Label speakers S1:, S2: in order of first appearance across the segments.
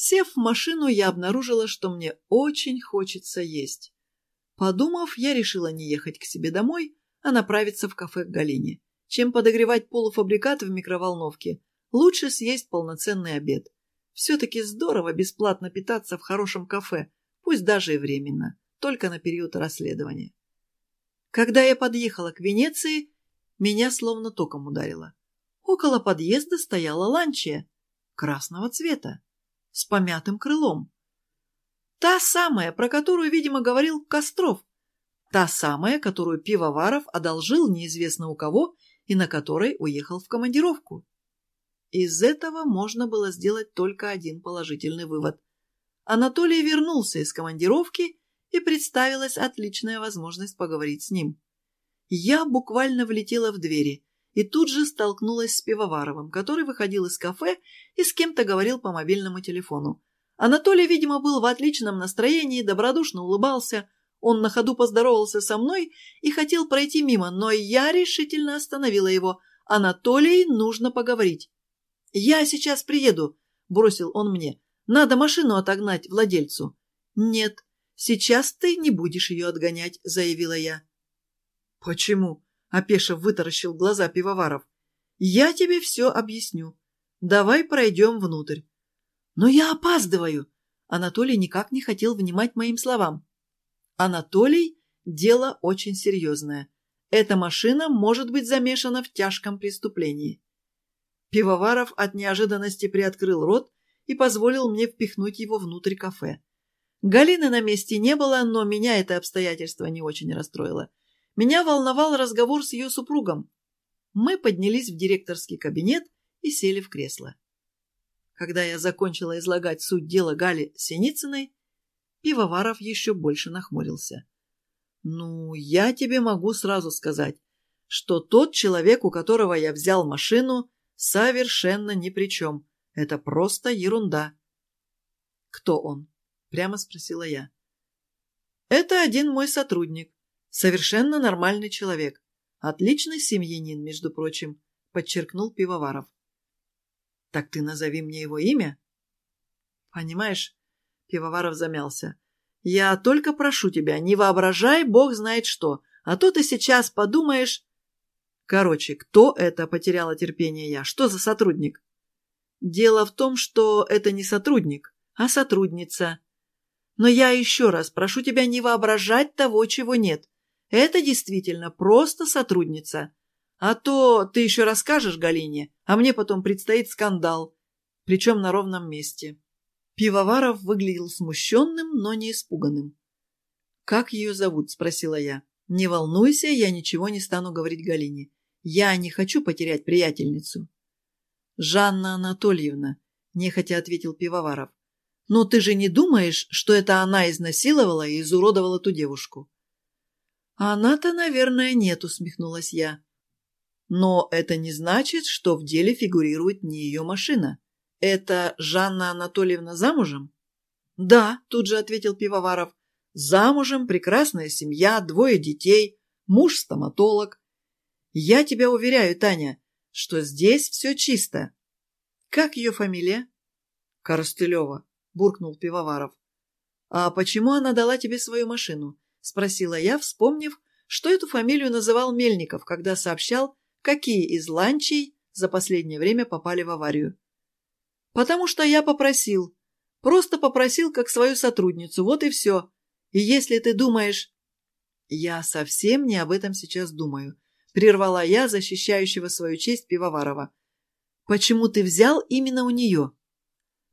S1: Сев в машину, я обнаружила, что мне очень хочется есть. Подумав, я решила не ехать к себе домой, а направиться в кафе к Галине. Чем подогревать полуфабрикат в микроволновке, лучше съесть полноценный обед. Все-таки здорово бесплатно питаться в хорошем кафе, пусть даже и временно, только на период расследования. Когда я подъехала к Венеции, меня словно током ударило. Около подъезда стояла ланчия красного цвета с помятым крылом. Та самая, про которую, видимо, говорил Костров. Та самая, которую Пивоваров одолжил неизвестно у кого и на которой уехал в командировку. Из этого можно было сделать только один положительный вывод. Анатолий вернулся из командировки, и представилась отличная возможность поговорить с ним. Я буквально влетела в двери и тут же столкнулась с Пивоваровым, который выходил из кафе и с кем-то говорил по мобильному телефону. Анатолий, видимо, был в отличном настроении, добродушно улыбался. Он на ходу поздоровался со мной и хотел пройти мимо, но я решительно остановила его. «Анатолий, нужно поговорить». «Я сейчас приеду», — бросил он мне. «Надо машину отогнать владельцу». «Нет, сейчас ты не будешь ее отгонять», — заявила я. «Почему?» — опешив вытаращил глаза пивоваров. «Я тебе все объясню. Давай пройдем внутрь». «Но я опаздываю!» Анатолий никак не хотел внимать моим словам. «Анатолий — дело очень серьезное. Эта машина может быть замешана в тяжком преступлении». Пивоваров от неожиданности приоткрыл рот и позволил мне впихнуть его внутрь кафе. Галины на месте не было, но меня это обстоятельство не очень расстроило. Меня волновал разговор с ее супругом. Мы поднялись в директорский кабинет и сели в кресло. Когда я закончила излагать суть дела Гали Синицыной, Пивоваров еще больше нахмурился. «Ну, я тебе могу сразу сказать, что тот человек, у которого я взял машину, совершенно ни при чем. Это просто ерунда». «Кто он?» — прямо спросила я. «Это один мой сотрудник. Совершенно нормальный человек. Отличный семьянин, между прочим, подчеркнул Пивоваров. Так ты назови мне его имя. Понимаешь, Пивоваров замялся. Я только прошу тебя, не воображай, бог знает что, а то ты сейчас подумаешь... Короче, кто это, потеряла терпение я, что за сотрудник? Дело в том, что это не сотрудник, а сотрудница. Но я еще раз прошу тебя не воображать того, чего нет. Это действительно просто сотрудница. А то ты еще расскажешь Галине, а мне потом предстоит скандал. Причем на ровном месте. Пивоваров выглядел смущенным, но не испуганным. «Как ее зовут?» – спросила я. «Не волнуйся, я ничего не стану говорить Галине. Я не хочу потерять приятельницу». «Жанна Анатольевна», – нехотя ответил Пивоваров. «Но ты же не думаешь, что это она изнасиловала и изуродовала ту девушку?» «Она-то, наверное, нет», — усмехнулась я. «Но это не значит, что в деле фигурирует не ее машина. Это Жанна Анатольевна замужем?» «Да», — тут же ответил Пивоваров. «Замужем, прекрасная семья, двое детей, муж-стоматолог. Я тебя уверяю, Таня, что здесь все чисто». «Как ее фамилия?» «Коростылева», — буркнул Пивоваров. «А почему она дала тебе свою машину?» — спросила я, вспомнив, что эту фамилию называл Мельников, когда сообщал, какие из ланчей за последнее время попали в аварию. «Потому что я попросил. Просто попросил, как свою сотрудницу, вот и все. И если ты думаешь...» «Я совсем не об этом сейчас думаю», — прервала я защищающего свою честь Пивоварова. «Почему ты взял именно у нее?»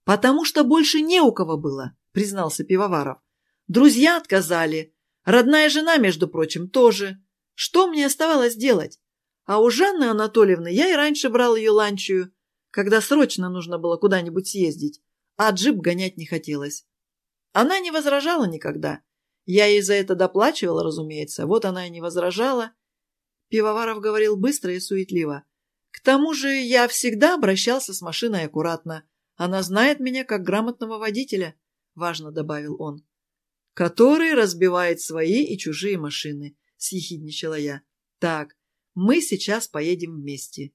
S1: «Потому что больше не у кого было», — признался Пивоваров. «Друзья отказали, Родная жена, между прочим, тоже. Что мне оставалось делать? А у Жанны Анатольевны я и раньше брал ее ланчую, когда срочно нужно было куда-нибудь съездить, а джип гонять не хотелось. Она не возражала никогда. Я ей за это доплачивала, разумеется, вот она и не возражала. Пивоваров говорил быстро и суетливо. К тому же я всегда обращался с машиной аккуратно. Она знает меня как грамотного водителя, — важно добавил он который разбивает свои и чужие машины», — съехидничала я. «Так, мы сейчас поедем вместе».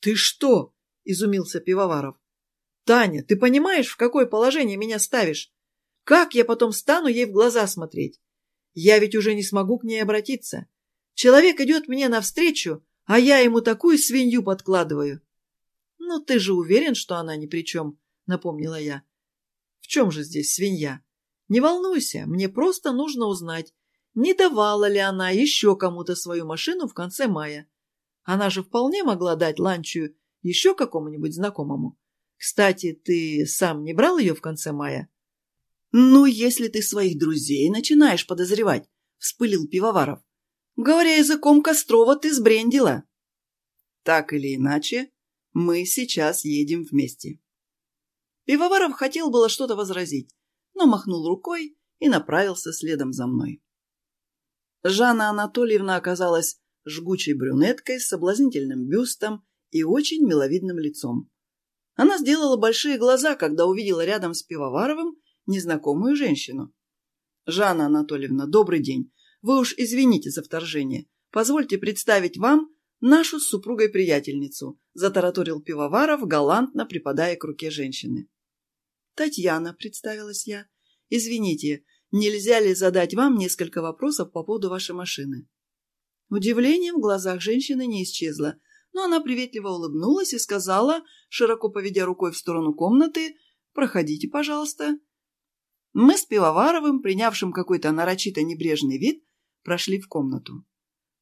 S1: «Ты что?» — изумился Пивоваров. Таня, ты понимаешь, в какое положение меня ставишь? Как я потом стану ей в глаза смотреть? Я ведь уже не смогу к ней обратиться. Человек идет мне навстречу, а я ему такую свинью подкладываю. Ну, ты же уверен, что она ни при чем, напомнила я. В чем же здесь свинья? Не волнуйся, мне просто нужно узнать, не давала ли она еще кому-то свою машину в конце мая. Она же вполне могла дать ланчую еще какому-нибудь знакомому. Кстати, ты сам не брал ее в конце мая?
S2: Ну, если ты своих друзей начинаешь подозревать, вспылил Пивоваров. Говоря языком Кострова, ты сбрендила. Так или иначе, мы сейчас едем вместе. Пивоваров хотел было что-то возразить, но махнул рукой и направился следом за мной. Жанна Анатольевна оказалась жгучей брюнеткой с соблазнительным бюстом и очень миловидным лицом. Она сделала большие глаза, когда увидела рядом с Пивоваровым незнакомую женщину. «Жанна Анатольевна, добрый день. Вы уж извините за вторжение. Позвольте представить вам нашу с супругой приятельницу», затараторил Пивоваров, галантно припадая к руке женщины. «Татьяна», — представилась я. «Извините, нельзя ли задать вам несколько вопросов по поводу вашей машины?» Удивление в глазах женщины не исчезло, но она приветливо улыбнулась и сказала, широко поведя рукой в сторону комнаты, «Проходите, пожалуйста». Мы с Пивоваровым, принявшим какой-то нарочито небрежный вид, прошли в комнату.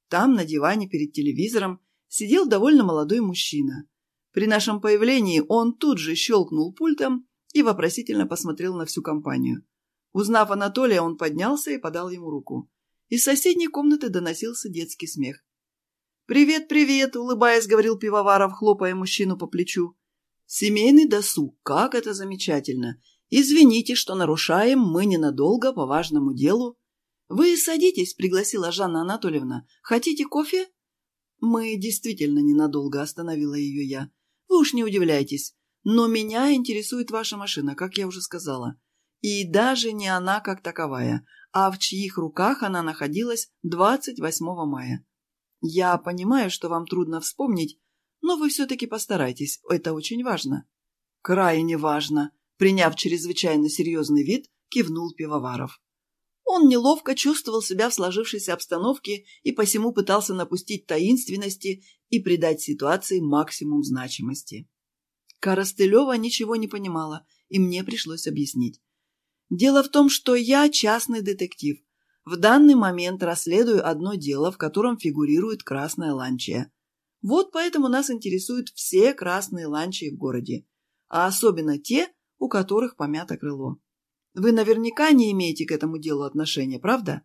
S2: Там, на диване перед телевизором, сидел довольно молодой мужчина. При нашем появлении он тут же щелкнул пультом и вопросительно посмотрел на всю компанию. Узнав Анатолия, он поднялся и подал ему руку. Из соседней комнаты доносился детский смех. «Привет, привет!» — улыбаясь, говорил Пивоваров, хлопая мужчину по плечу. «Семейный досуг, как это замечательно! Извините, что нарушаем, мы ненадолго по важному делу». «Вы садитесь», — пригласила Жанна Анатольевна. «Хотите кофе?» «Мы действительно ненадолго», — остановила ее я. «Вы уж не удивляйтесь, но меня интересует ваша машина, как я уже сказала. И даже не она как таковая, а в чьих руках она находилась 28 мая. Я понимаю, что вам трудно вспомнить, но вы все-таки постарайтесь, это очень важно. Крайне важно, приняв чрезвычайно серьезный вид, кивнул Пивоваров. Он неловко чувствовал себя в сложившейся обстановке и посему пытался напустить таинственности и придать ситуации максимум значимости. Коростылева ничего не понимала, и мне пришлось объяснить. Дело в том, что я частный детектив, в данный момент расследую одно дело, в котором фигурирует красная ланчия. Вот поэтому нас интересуют все красные ланчии в городе, а особенно те, у которых помято крыло. Вы наверняка не имеете к этому делу отношения, правда?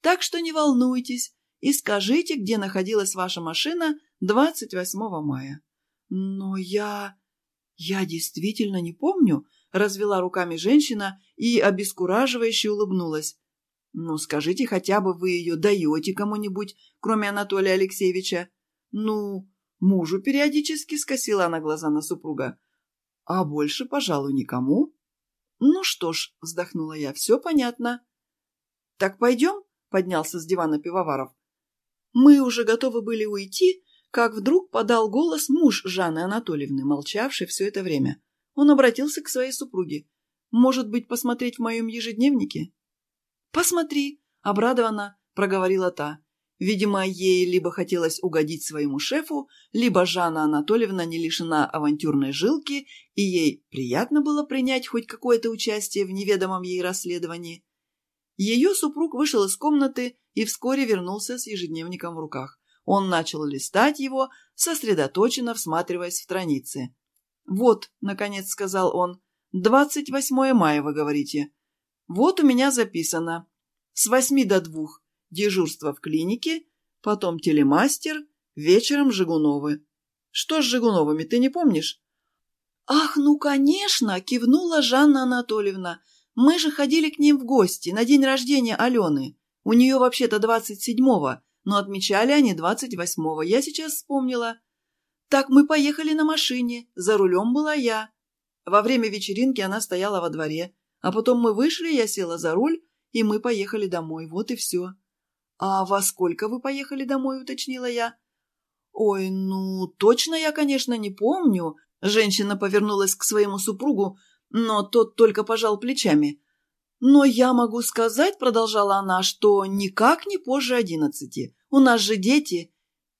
S2: Так что не волнуйтесь и скажите, где находилась ваша машина 28 мая. Но я... я действительно не помню, развела руками женщина и обескураживающе улыбнулась. Ну, скажите, хотя бы вы ее даете кому-нибудь, кроме Анатолия Алексеевича? Ну, мужу периодически скосила она глаза на супруга. А больше, пожалуй, никому. Ну что ж, вздохнула я, все понятно. Так пойдем? Поднялся с дивана пивоваров. Мы уже готовы были уйти, как вдруг подал голос муж Жанны Анатольевны, молчавший все это время. Он обратился к своей супруге. «Может быть, посмотреть в моем ежедневнике?» «Посмотри», — обрадованно проговорила та. Видимо, ей либо хотелось угодить своему шефу, либо Жанна Анатольевна не лишена авантюрной жилки, и ей приятно было принять хоть какое-то участие в неведомом ей расследовании. Ее супруг вышел из комнаты и вскоре вернулся с ежедневником в руках. Он начал листать его, сосредоточенно всматриваясь в страницы. «Вот», — наконец сказал он, — «двадцать восьмое мая, вы говорите. Вот у меня записано. С восьми до двух дежурство в клинике, потом телемастер, вечером Жигуновы. Что с Жигуновыми, ты не помнишь? Ах, ну, конечно, кивнула Жанна Анатольевна. Мы же ходили к ним в гости на день рождения Алены. У нее вообще-то двадцать седьмого, но отмечали они двадцать восьмого. Я сейчас вспомнила. Так мы поехали на машине, за рулем была я. Во время вечеринки она стояла во дворе. А потом мы вышли, я села за руль, и мы поехали домой. Вот и все. «А во сколько вы поехали домой?» – уточнила я. «Ой, ну, точно я, конечно, не помню. Женщина повернулась к своему супругу, но тот только пожал плечами. «Но я могу сказать, — продолжала она, — что никак не позже одиннадцати. У нас же дети.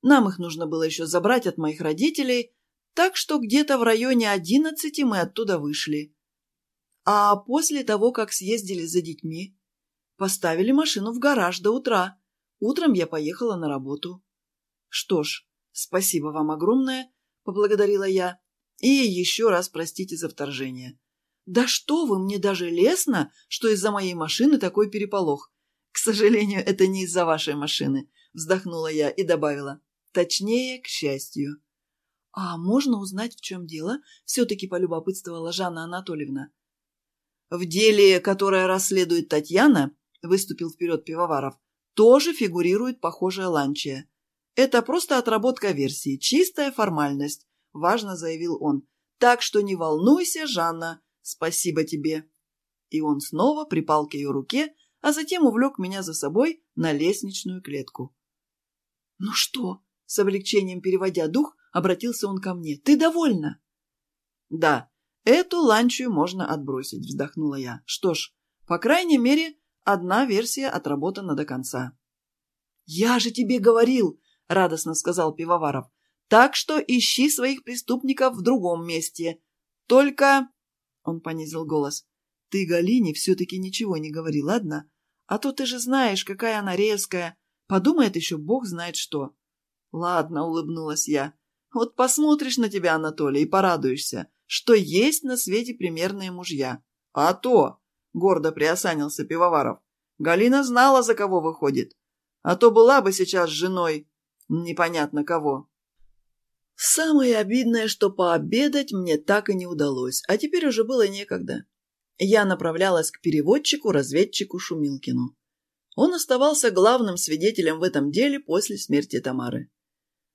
S2: Нам их нужно было еще забрать от моих родителей, так что где-то в районе одиннадцати мы оттуда вышли. А после того, как съездили за детьми, поставили машину в гараж до утра. Утром я поехала на работу. Что ж, спасибо вам огромное, — поблагодарила я. И еще раз простите за вторжение. «Да что вы, мне даже лестно, что из-за моей машины такой переполох. К сожалению, это не из-за вашей машины», — вздохнула я и добавила. «Точнее, к счастью». «А можно узнать, в чем дело?» — все-таки полюбопытствовала Жанна Анатольевна. «В деле, которое расследует Татьяна», — выступил вперед Пивоваров, «тоже фигурирует похожая ланчия. Это просто отработка версии, чистая формальность», — важно заявил он. «Так что не волнуйся, Жанна, Спасибо тебе. И он снова припал к ее руке, а затем увлек меня за собой на лестничную клетку. «Ну что?» — с облегчением переводя дух, обратился он ко мне. «Ты довольна?» «Да, эту ланчую можно отбросить», — вздохнула я. «Что ж, по крайней мере, одна версия отработана до конца». «Я же тебе говорил!» — радостно сказал Пивоваров. «Так что ищи своих преступников в другом месте. Только...» Он понизил голос. «Ты Галине все-таки ничего не говори, ладно? А то ты же знаешь, какая она резкая. Подумает еще бог знает что». «Ладно», — улыбнулась я. «Вот посмотришь на тебя, Анатолий, и порадуешься, что есть на свете примерные мужья». «А то!» — гордо приосанился Пивоваров. «Галина знала, за кого выходит. А то была бы сейчас женой непонятно кого». Самое обидное, что пообедать мне так и не удалось, а теперь уже было некогда. Я направлялась к переводчику-разведчику Шумилкину. Он оставался главным свидетелем в этом деле после смерти Тамары.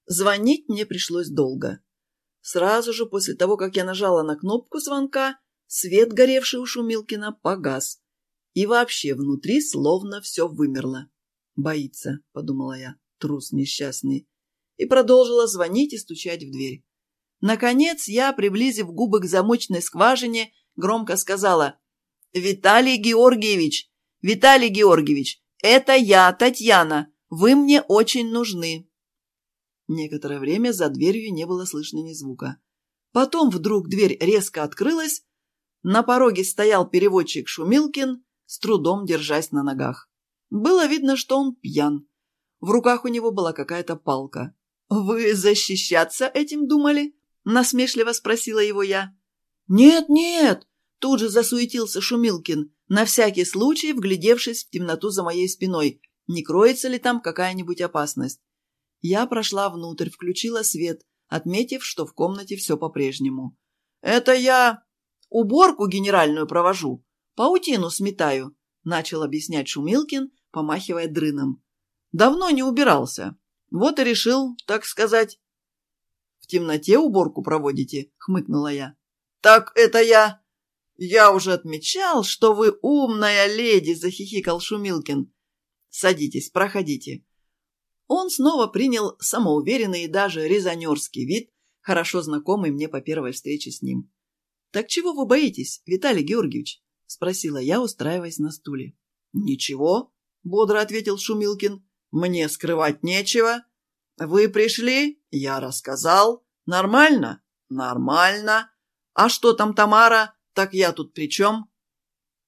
S2: Звонить мне пришлось долго. Сразу же после того, как я нажала на кнопку звонка, свет, горевший у Шумилкина, погас. И вообще внутри словно все вымерло. «Боится», — подумала я, трус несчастный и продолжила звонить и стучать в дверь. Наконец я, приблизив губы к замочной скважине, громко сказала «Виталий Георгиевич! Виталий Георгиевич! Это я, Татьяна! Вы мне очень нужны!» Некоторое время за дверью не было слышно ни звука. Потом вдруг дверь резко открылась, на пороге стоял переводчик Шумилкин, с трудом держась на ногах. Было видно, что он пьян. В руках у него была какая-то палка. «Вы защищаться этим думали?» – насмешливо спросила его я. «Нет, нет!» – тут же засуетился Шумилкин, на всякий случай вглядевшись в темноту за моей спиной, не кроется ли там какая-нибудь опасность. Я прошла внутрь, включила свет, отметив, что в комнате все по-прежнему. «Это я уборку генеральную провожу, паутину сметаю», – начал объяснять Шумилкин, помахивая дрыном. «Давно не убирался. Вот и решил, так сказать. В темноте уборку проводите, хмыкнула я. Так это я... Я уже отмечал, что вы умная леди, захихикал Шумилкин. Садитесь, проходите. Он снова принял самоуверенный и даже резонерский вид, хорошо знакомый мне по первой встрече с ним. «Так чего вы боитесь, Виталий Георгиевич?» – спросила я, устраиваясь на стуле. «Ничего», – бодро ответил Шумилкин. Мне скрывать нечего. Вы пришли, я рассказал. Нормально? Нормально. А что там Тамара? Так я тут при чем?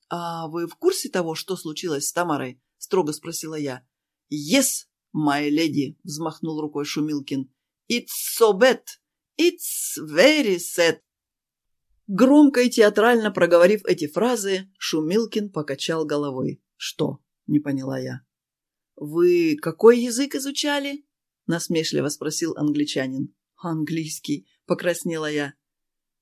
S2: А вы в курсе того, что случилось с Тамарой? Строго спросила я. Yes, my lady, взмахнул рукой Шумилкин. It's so bad. It's very sad. Громко и театрально проговорив эти фразы, Шумилкин покачал головой. «Что?» – не поняла я. «Вы какой язык изучали?» — насмешливо спросил англичанин. «Английский», — покраснела я.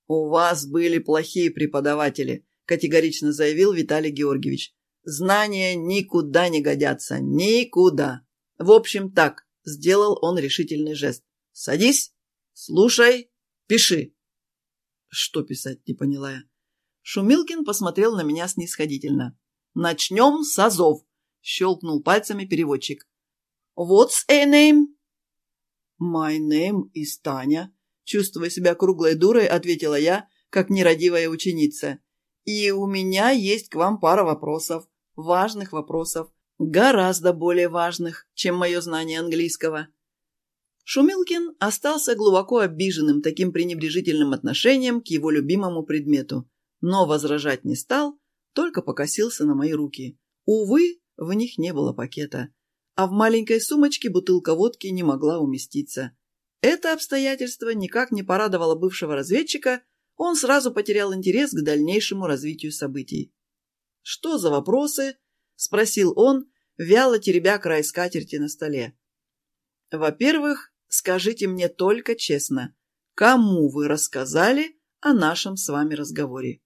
S2: «У вас были плохие преподаватели», — категорично заявил Виталий Георгиевич. «Знания никуда не годятся. Никуда. В общем, так», — сделал он решительный жест. «Садись, слушай, пиши». «Что писать?» — не поняла я. Шумилкин посмотрел на меня снисходительно. «Начнем с азов», щелкнул пальцами переводчик. «What's a name?» «My name is Таня», чувствуя себя круглой дурой, ответила я, как нерадивая ученица. «И у меня есть к вам пара вопросов, важных вопросов, гораздо более важных, чем мое знание английского». Шумилкин остался глубоко обиженным таким пренебрежительным отношением к его любимому предмету, но возражать не стал, только покосился на мои руки. Увы, в них не было пакета, а в маленькой сумочке бутылка водки не могла уместиться. Это обстоятельство никак не порадовало бывшего разведчика, он сразу потерял интерес к дальнейшему развитию событий. «Что за вопросы?» – спросил он, вяло теребя край скатерти на столе. «Во-первых, скажите мне только честно, кому вы рассказали о нашем с вами разговоре?»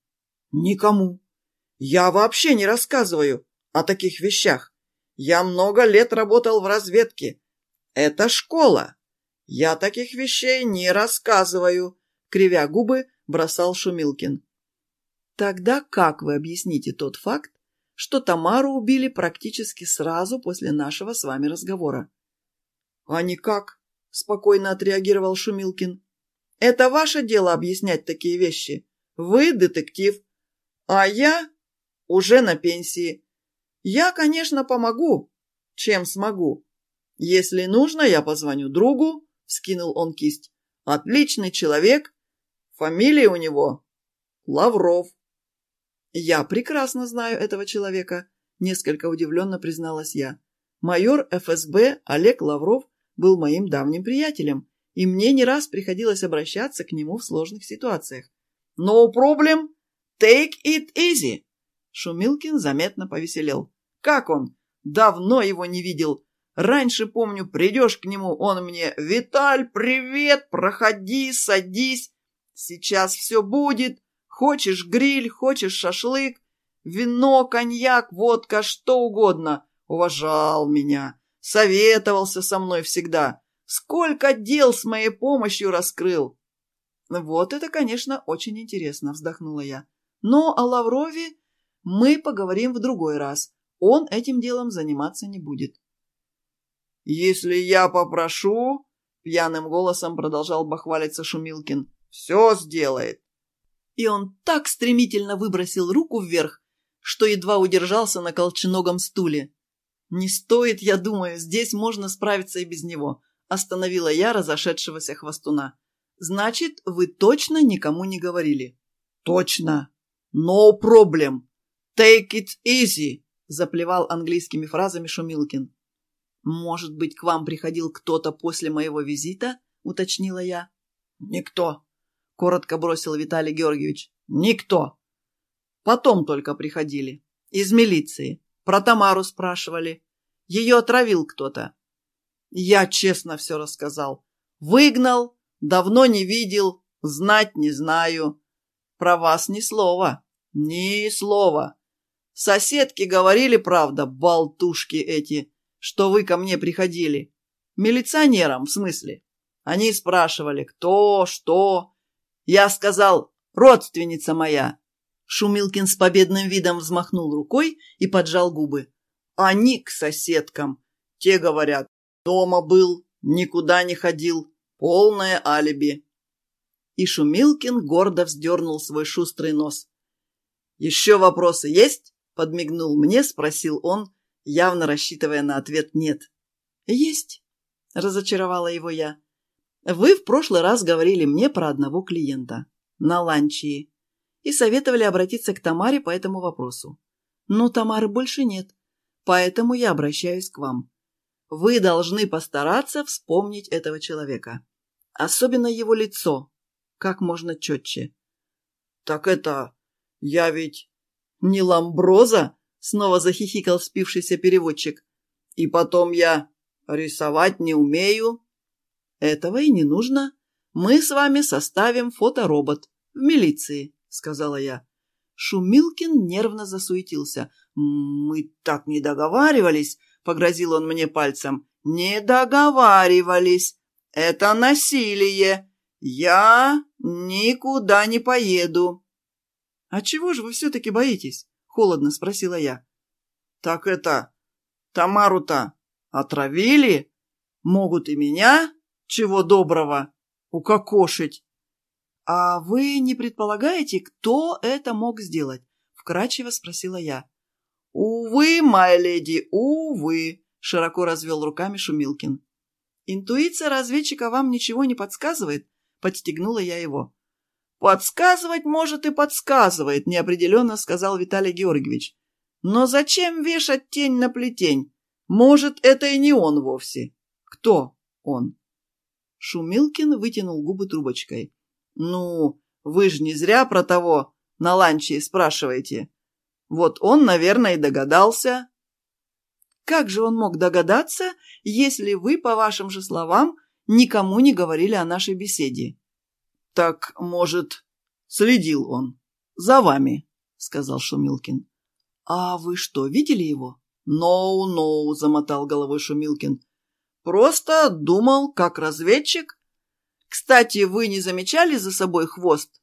S2: «Никому. Я вообще не рассказываю о таких вещах. Я много лет работал в разведке. Это школа. Я таких вещей не рассказываю», — кривя губы, бросал Шумилкин. Тогда как вы объясните тот факт, что Тамару убили практически сразу после нашего с вами разговора? А никак, спокойно отреагировал Шумилкин. Это ваше дело объяснять такие вещи. Вы детектив, а я уже на пенсии. Я, конечно, помогу, чем смогу. Если нужно, я позвоню другу, вскинул он кисть. Отличный человек, Фамилия у него Лавров. Я прекрасно знаю этого человека, несколько удивленно призналась я. Майор ФСБ Олег Лавров был моим давним приятелем, и мне не раз приходилось обращаться к нему в сложных ситуациях. «No problem. Take it easy!» Шумилкин заметно повеселел. «Как он? Давно его не видел. Раньше, помню, придешь к нему, он мне «Виталь, привет! Проходи, садись!» Сейчас все будет. Хочешь гриль, хочешь шашлык, вино, коньяк, водка, что угодно. Уважал меня, советовался со мной всегда. Сколько дел с моей помощью раскрыл. Вот это, конечно, очень интересно, вздохнула я. Но о Лаврове мы поговорим в другой раз. Он этим делом заниматься не будет. «Если я попрошу...» — пьяным голосом продолжал бахвалиться Шумилкин. Все сделает. И он так стремительно выбросил руку вверх, что едва удержался на колченогом стуле. «Не стоит, я думаю, здесь можно справиться и без него», – остановила я разошедшегося хвостуна. «Значит, вы точно никому не говорили?» «Точно! No problem! Take it easy!» – заплевал английскими фразами Шумилкин. «Может быть, к вам приходил кто-то после моего визита?» – уточнила я. «Никто», коротко бросил Виталий Георгиевич. Никто. Потом только приходили. Из милиции. Про Тамару спрашивали. Ее отравил кто-то. Я честно все рассказал. Выгнал, давно не видел, знать не знаю. Про вас ни слова. Ни слова. Соседки говорили, правда, болтушки эти, что вы ко мне приходили. Милиционерам, в смысле. Они спрашивали, кто, что, я сказал «родственница моя». Шумилкин с победным видом взмахнул рукой и поджал губы. Они к соседкам. Те говорят, дома был, никуда не ходил, полное алиби. И Шумилкин гордо вздернул свой шустрый нос. «Еще вопросы есть?» – подмигнул мне, спросил он, явно рассчитывая на ответ «нет». «Есть», – разочаровала его я. Вы в прошлый раз говорили мне про одного клиента на ланчии и советовали обратиться к Тамаре по этому вопросу. Но Тамары больше нет, поэтому я обращаюсь к вам. Вы должны постараться вспомнить этого человека. Особенно его лицо, как можно четче. «Так это... я ведь... не Ламброза?» Снова захихикал спившийся переводчик. «И потом я рисовать не умею, «Этого и не нужно. Мы с вами составим фоторобот. В милиции», — сказала я. Шумилкин нервно засуетился. «Мы так не договаривались», — погрозил он мне пальцем. «Не договаривались. Это насилие. Я никуда не поеду». «А чего же вы все-таки боитесь?» — холодно спросила я. «Так это... Тамару-то отравили? Могут и меня?» Чего доброго. Укокошить. А вы не предполагаете, кто это мог сделать? Вкрадчиво спросила я. Увы, моя леди, увы, широко развел руками Шумилкин. Интуиция разведчика вам ничего не подсказывает? Подстегнула я его. «Подсказывать, может, и подсказывает», — неопределенно сказал Виталий Георгиевич. «Но зачем вешать тень на плетень? Может, это и не он вовсе». «Кто он?» Шумилкин вытянул губы трубочкой. «Ну, вы же не зря про того на ланче спрашиваете. Вот он, наверное, и догадался». «Как же он мог догадаться, если вы, по вашим же словам, никому не говорили о нашей беседе?» «Так, может, следил он за вами», — сказал Шумилкин. «А вы что, видели его?» «Ноу-ноу», — замотал головой Шумилкин. «Просто думал, как разведчик. Кстати, вы не замечали за собой хвост?»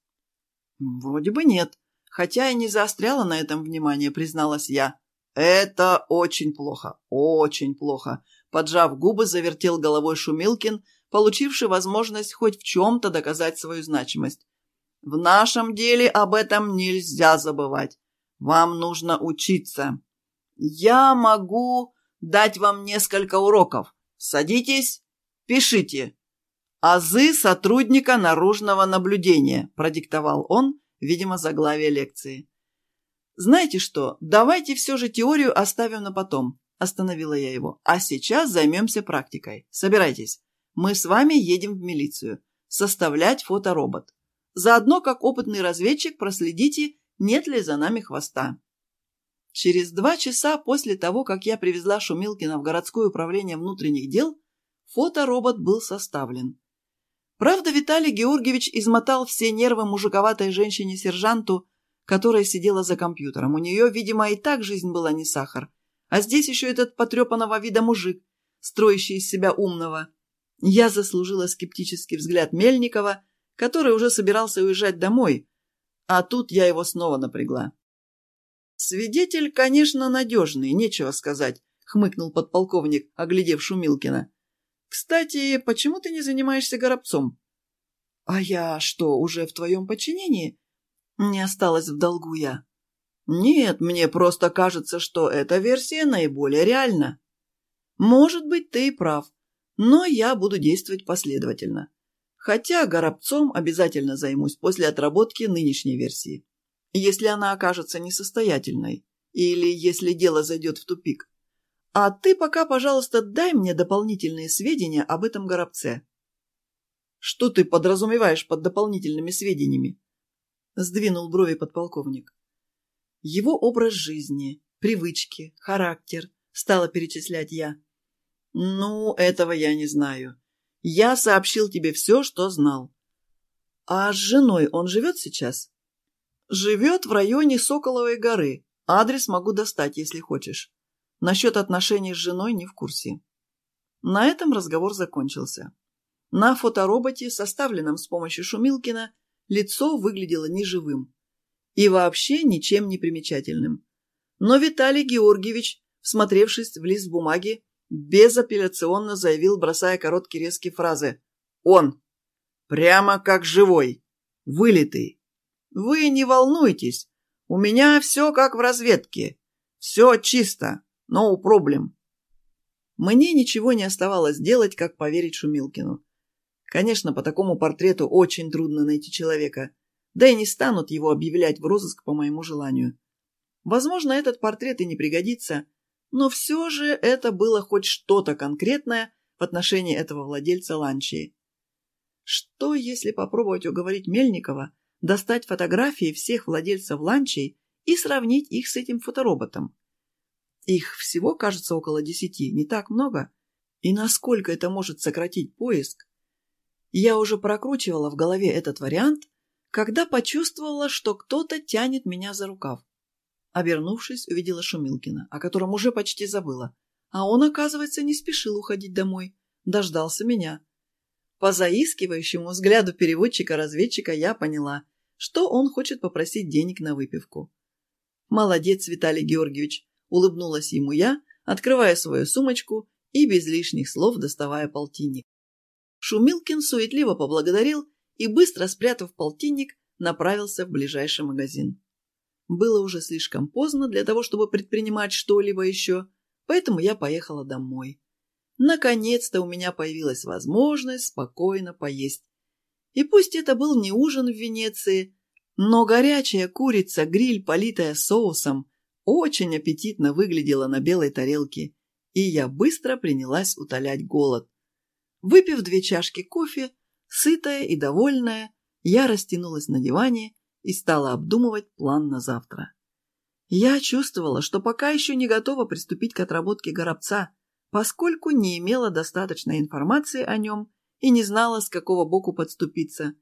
S2: «Вроде бы нет, хотя и не заостряла на этом внимание», — призналась я. «Это очень плохо, очень плохо», — поджав губы, завертел головой Шумилкин, получивший возможность хоть в чем-то доказать свою значимость. В нашем деле об этом нельзя забывать. Вам нужно учиться. Я могу дать вам несколько уроков. Садитесь, пишите. «Азы сотрудника наружного наблюдения», – продиктовал он, видимо, заглавие лекции. «Знаете что, давайте все же теорию оставим на потом», – остановила я его. «А сейчас займемся практикой. Собирайтесь мы с вами едем в милицию. Составлять фоторобот. Заодно, как опытный разведчик, проследите, нет ли за нами хвоста. Через два часа после того, как я привезла Шумилкина в городское управление внутренних дел, фоторобот был составлен. Правда, Виталий Георгиевич измотал все нервы мужиковатой женщине-сержанту, которая сидела за компьютером. У нее, видимо, и так жизнь была не сахар. А здесь еще этот потрепанного вида мужик, строящий из себя умного. Я заслужила скептический взгляд Мельникова, который уже собирался уезжать домой, а тут я его снова напрягла. «Свидетель, конечно, надежный, нечего сказать», — хмыкнул подполковник, оглядев Шумилкина. «Кстати, почему ты не занимаешься горобцом?» «А я что, уже в твоем подчинении?» Не осталось в долгу я. «Нет, мне просто кажется, что эта версия наиболее реальна». «Может быть, ты и прав. Но я буду действовать последовательно. Хотя горобцом обязательно займусь после отработки нынешней версии. Если она окажется несостоятельной, или если дело зайдет в тупик. А ты пока, пожалуйста, дай мне дополнительные сведения об этом горобце. Что ты подразумеваешь под дополнительными сведениями? Сдвинул брови подполковник. Его образ жизни, привычки, характер, стала перечислять я. «Ну, этого я не знаю. Я сообщил тебе все, что знал». «А с женой он живет сейчас?» «Живет в районе Соколовой горы. Адрес могу достать, если хочешь. Насчет отношений с женой не в курсе». На этом разговор закончился. На фотороботе, составленном с помощью Шумилкина, лицо выглядело неживым и вообще ничем не примечательным. Но Виталий Георгиевич, всмотревшись в лист бумаги, безапелляционно заявил, бросая короткие резкие фразы. «Он! Прямо как живой! Вылитый! Вы не волнуйтесь! У меня все как в разведке! Все чисто! No problem!» Мне ничего не оставалось делать, как поверить Шумилкину. Конечно, по такому портрету очень трудно найти человека, да и не станут его объявлять в розыск по моему желанию. Возможно, этот портрет и не пригодится, но все же это было хоть что-то конкретное в отношении этого владельца ланчии. Что, если попробовать уговорить Мельникова достать фотографии всех владельцев ланчей и сравнить их с этим фотороботом? Их всего, кажется, около десяти, не так много. И насколько это может сократить поиск? Я уже прокручивала в голове этот вариант, когда почувствовала, что кто-то тянет меня за рукав. Обернувшись, увидела Шумилкина, о котором уже почти забыла. А он, оказывается, не спешил уходить домой. Дождался меня. По заискивающему взгляду переводчика-разведчика я поняла, что он хочет попросить денег на выпивку. «Молодец, Виталий Георгиевич!» – улыбнулась ему я, открывая свою сумочку и без лишних слов доставая полтинник.
S1: Шумилкин суетливо поблагодарил и, быстро спрятав полтинник, направился в ближайший магазин. Было уже слишком поздно для того, чтобы предпринимать что-либо еще, поэтому я поехала домой. Наконец-то у меня появилась возможность спокойно поесть. И пусть это был не ужин в Венеции, но горячая курица, гриль, политая соусом, очень аппетитно выглядела на белой тарелке, и я быстро принялась утолять голод. Выпив две чашки кофе, сытая и довольная, я растянулась на диване и стала обдумывать план на завтра. Я чувствовала, что пока еще не готова приступить к отработке горобца, поскольку не имела достаточной информации о нем и не знала, с какого боку подступиться.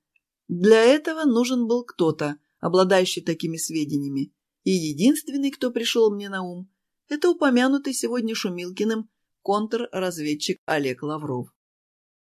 S1: Для этого нужен был кто-то, обладающий такими сведениями, и единственный, кто пришел мне на ум, это упомянутый сегодня Шумилкиным контрразведчик Олег Лавров.